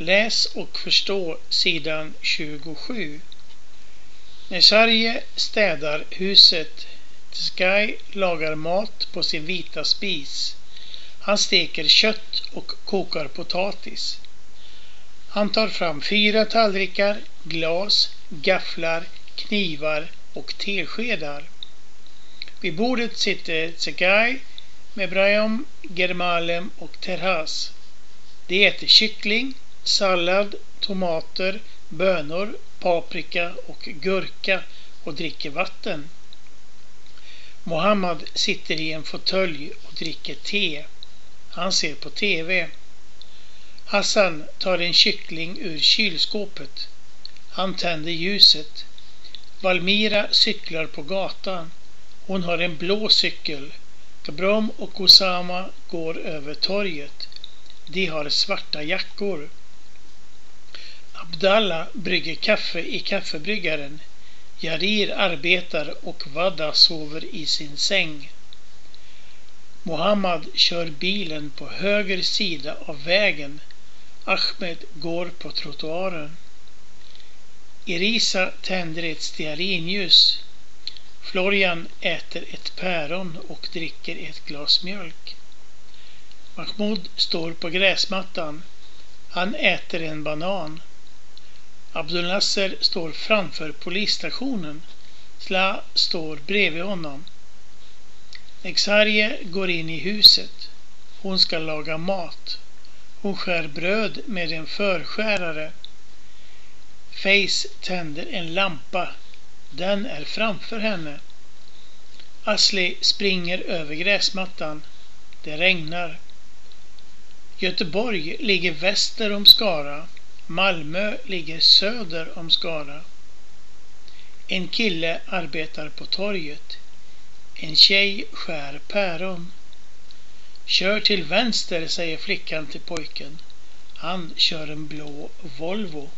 Läs och förstå sidan 27. När Sverige städar huset, Sky lagar mat på sin vita spis. Han steker kött och kokar potatis. Han tar fram fyra tallrikar, glas, gafflar, knivar och teskedar. Vid bordet sitter Tsegai med Brayom, Germalem och Terhas. De äter kyckling, sallad, tomater, bönor, paprika och gurka och dricker vatten. Mohammad sitter i en fåtölj och dricker te. Han ser på TV. Hassan tar en kyckling ur kylskåpet. Han tänder ljuset. Valmira cyklar på gatan. Hon har en blå cykel. Kabrom och Osama går över torget. De har svarta jackor. Abdallah brygger kaffe i kaffebryggaren. Jarir arbetar och Wada sover i sin säng. Mohammad kör bilen på höger sida av vägen. Ahmed går på trottoaren. Irisa tänder ett stearinljus. Florian äter ett päron och dricker ett glas mjölk. Mahmoud står på gräsmattan. Han äter en banan. Abdulnasser står framför polisstationen. Sla står bredvid honom. Exarje går in i huset. Hon ska laga mat. Hon skär bröd med en förskärare. Face tänder en lampa. Den är framför henne. Asli springer över gräsmattan. Det regnar. Göteborg ligger väster om Skara. Malmö ligger söder om Skara. En kille arbetar på torget. En tjej skär päron. Kör till vänster, säger flickan till pojken. Han kör en blå Volvo.